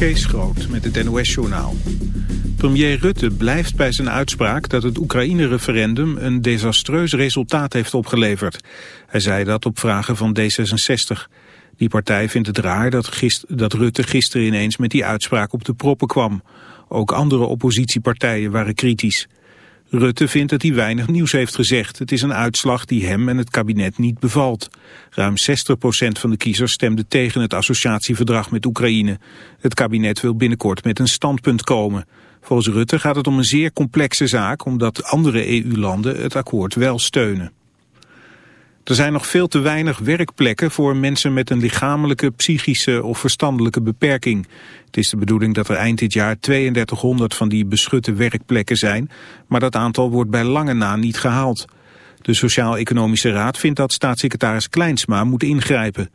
Kees Groot met het NOS-journaal. Premier Rutte blijft bij zijn uitspraak dat het Oekraïne-referendum een desastreus resultaat heeft opgeleverd. Hij zei dat op vragen van D66. Die partij vindt het raar dat, dat Rutte gisteren ineens met die uitspraak op de proppen kwam. Ook andere oppositiepartijen waren kritisch. Rutte vindt dat hij weinig nieuws heeft gezegd. Het is een uitslag die hem en het kabinet niet bevalt. Ruim 60% van de kiezers stemde tegen het associatieverdrag met Oekraïne. Het kabinet wil binnenkort met een standpunt komen. Volgens Rutte gaat het om een zeer complexe zaak... omdat andere EU-landen het akkoord wel steunen. Er zijn nog veel te weinig werkplekken voor mensen met een lichamelijke, psychische of verstandelijke beperking. Het is de bedoeling dat er eind dit jaar 3200 van die beschutte werkplekken zijn, maar dat aantal wordt bij lange na niet gehaald. De Sociaal-Economische Raad vindt dat staatssecretaris Kleinsma moet ingrijpen.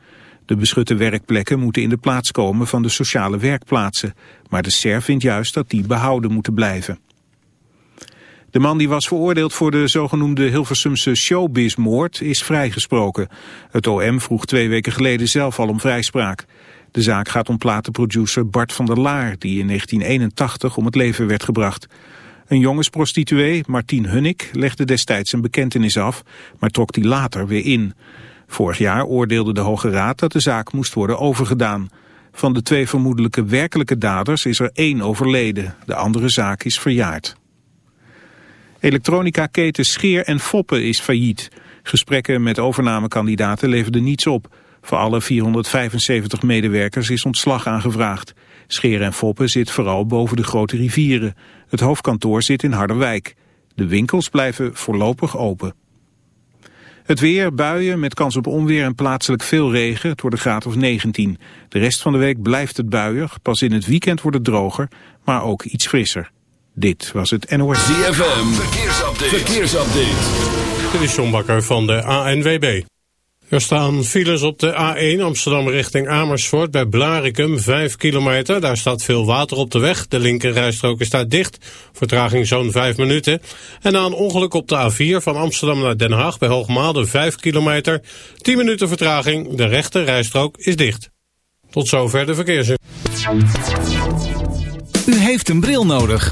De beschutte werkplekken moeten in de plaats komen van de sociale werkplaatsen. Maar de SER vindt juist dat die behouden moeten blijven. De man die was veroordeeld voor de zogenoemde Hilversumse showbizmoord is vrijgesproken. Het OM vroeg twee weken geleden zelf al om vrijspraak. De zaak gaat om platenproducer Bart van der Laar, die in 1981 om het leven werd gebracht. Een jongensprostituee, Martien Hunnik, legde destijds een bekentenis af, maar trok die later weer in. Vorig jaar oordeelde de Hoge Raad dat de zaak moest worden overgedaan. Van de twee vermoedelijke werkelijke daders is er één overleden. De andere zaak is verjaard. Elektronica-keten Scheer en Foppen is failliet. Gesprekken met overnamekandidaten leverden niets op. Voor alle 475 medewerkers is ontslag aangevraagd. Scheer en Foppen zit vooral boven de grote rivieren. Het hoofdkantoor zit in Harderwijk. De winkels blijven voorlopig open. Het weer, buien met kans op onweer en plaatselijk veel regen. Het wordt een graad of 19. De rest van de week blijft het buiig. Pas in het weekend wordt het droger, maar ook iets frisser. Dit was het NOS. ZFM, verkeersupdate. verkeersupdate. Dit is John Bakker van de ANWB. Er staan files op de A1 Amsterdam richting Amersfoort bij Blarikum, 5 kilometer. Daar staat veel water op de weg. De linkerrijstrook is daar dicht. Vertraging zo'n 5 minuten. En na een ongeluk op de A4 van Amsterdam naar Den Haag bij Hoogmaalde, 5 kilometer. 10 minuten vertraging. De rechter rijstrook is dicht. Tot zover de verkeersin. U heeft een bril nodig.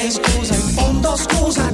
scusa, in fondo scusa,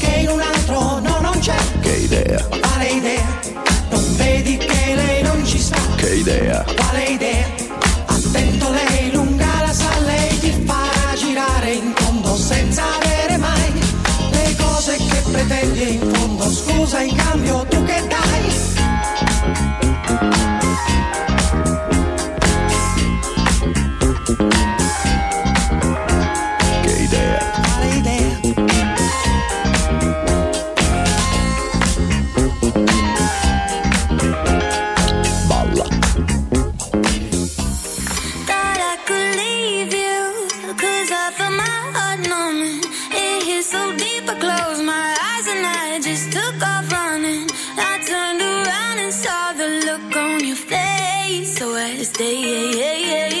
stay.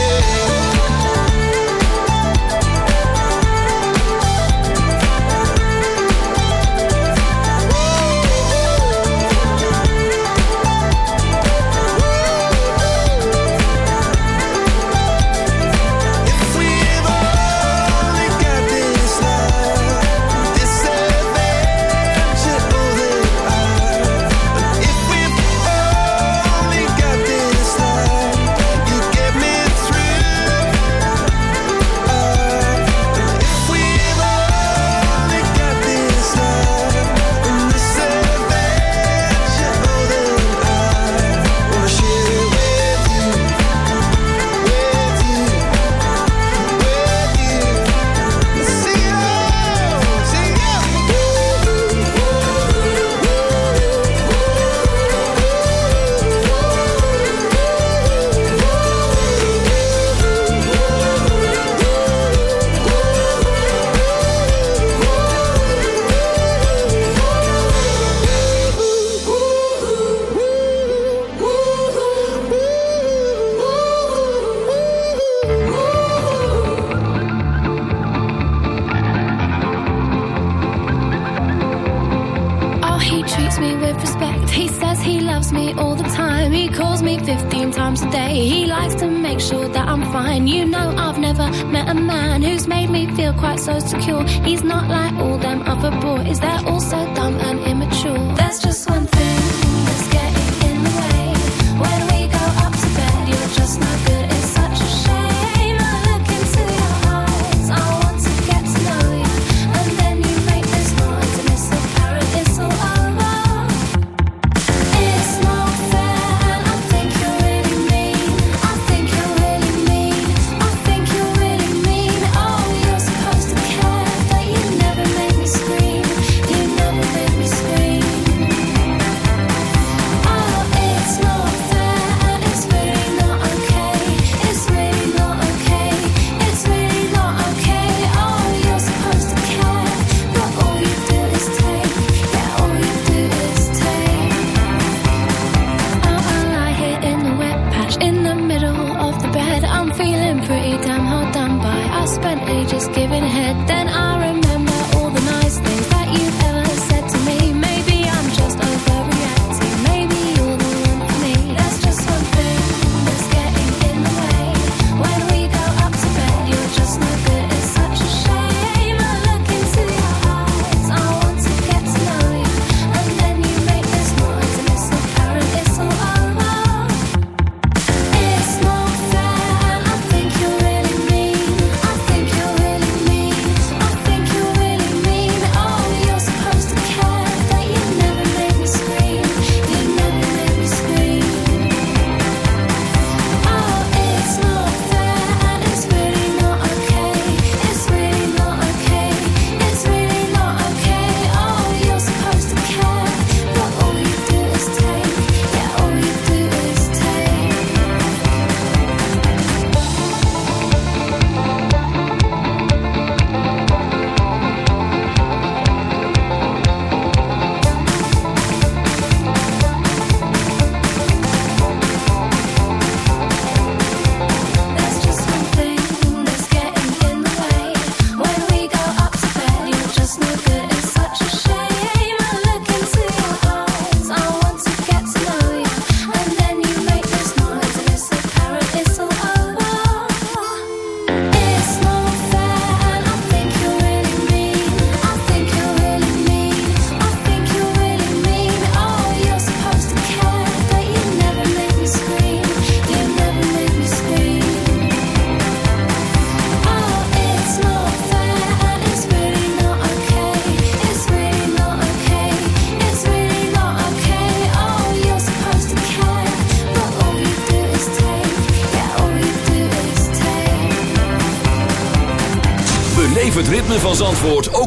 He likes to make sure that I'm fine. You know, I've never met a man who's made me feel quite so secure. He's not like all them other boys, they're all so dumb and immature. That's just one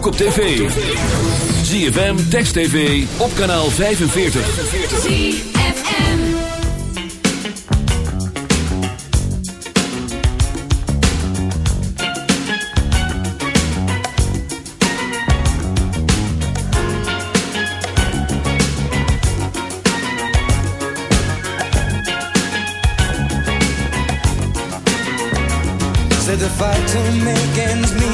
ook op tv. ZFM, Text TV, op kanaal 45. ZFM Said the fight to make ends meet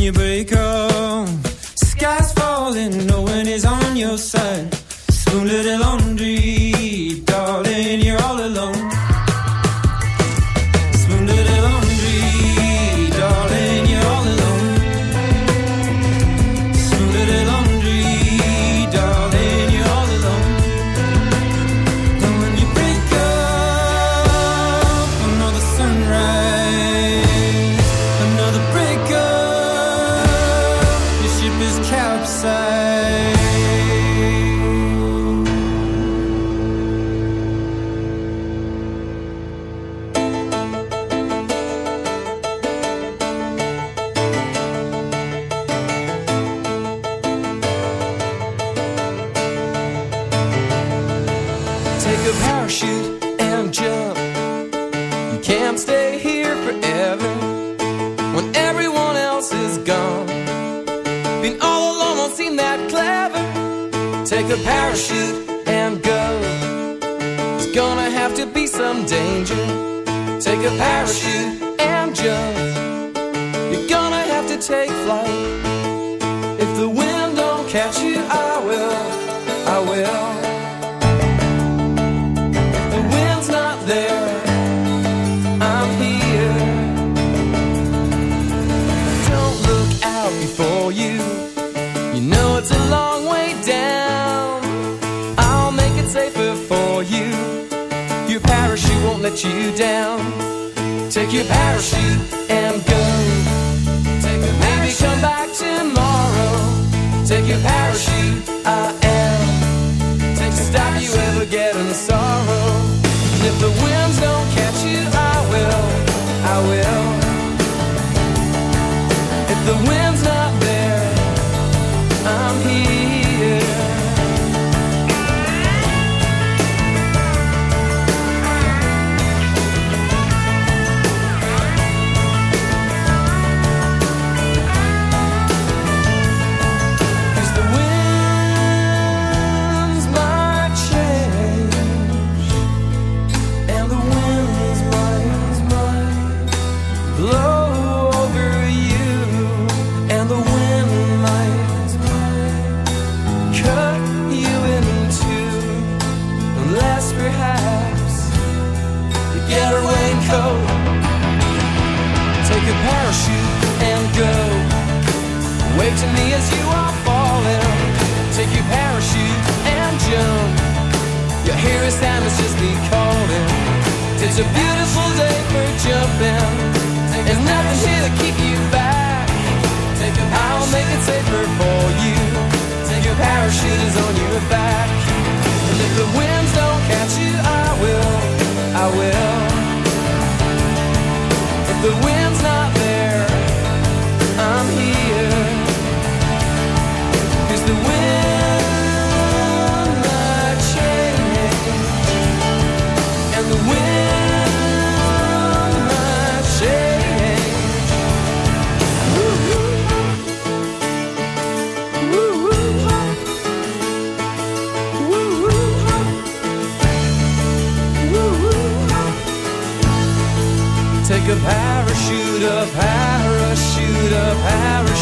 you break up. Sky's falling, no one is on your side. Spoon little laundry parachute. your parachute and go. Take your Maybe parachute. come back tomorrow. Take your parachute, I am. Take stop you ever get in sorrow. And if the winds don't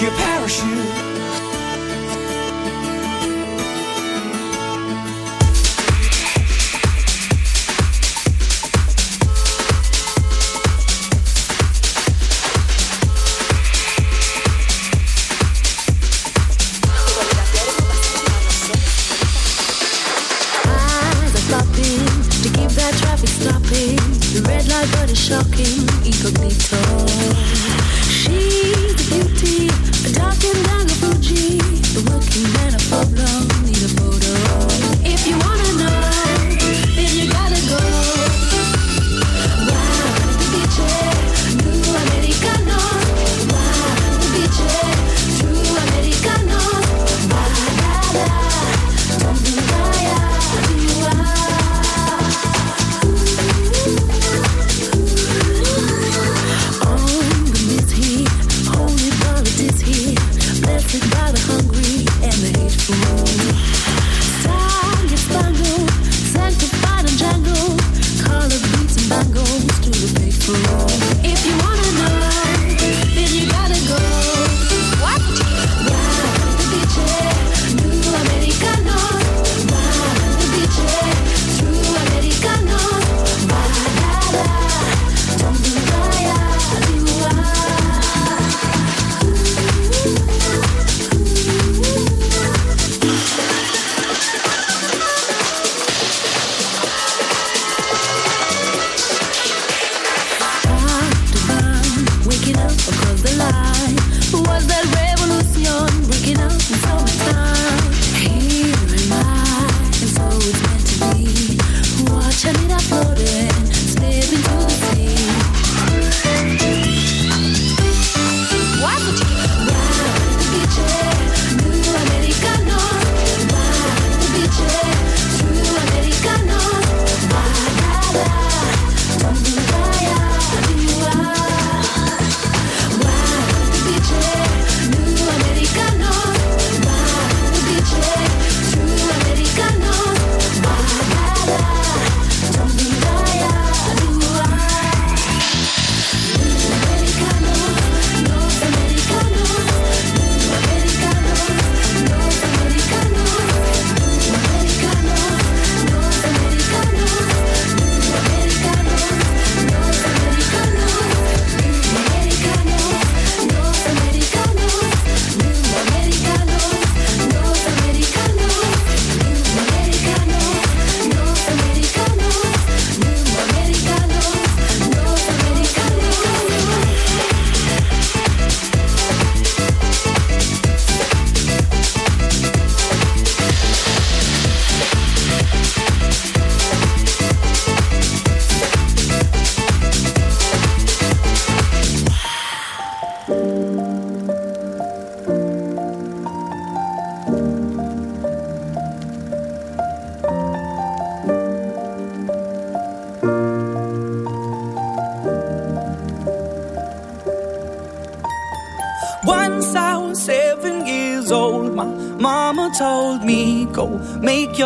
your past.